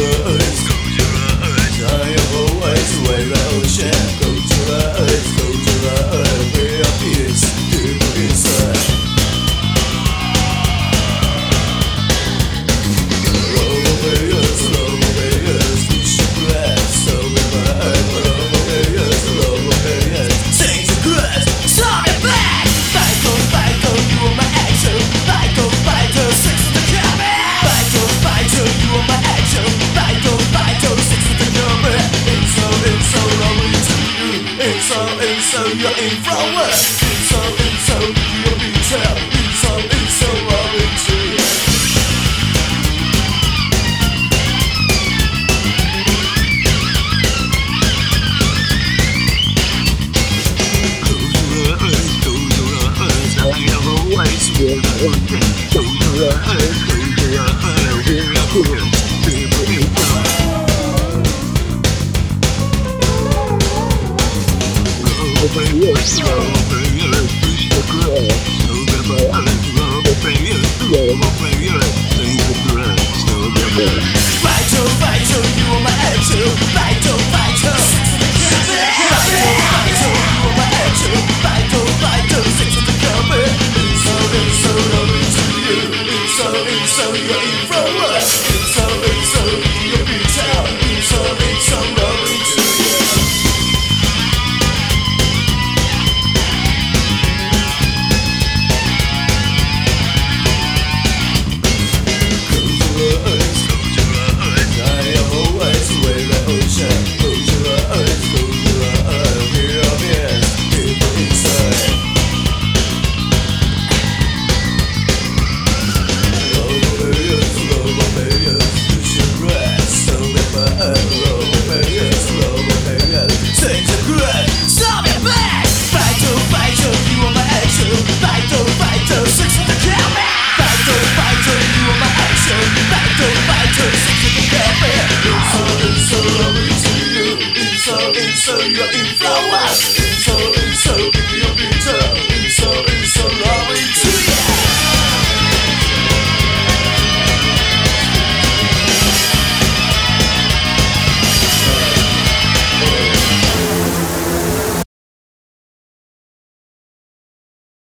good. So, it's so, you'll be tell. It's so, it's so, I'm into you. Close your eyes, close your eyes. I have always close your Vital, vital, you are my you are my to the. It's so, it's so, into you. It's so, it's so, you're influence. It's so, it's so, inso, you're in flowers. Give me your bitter.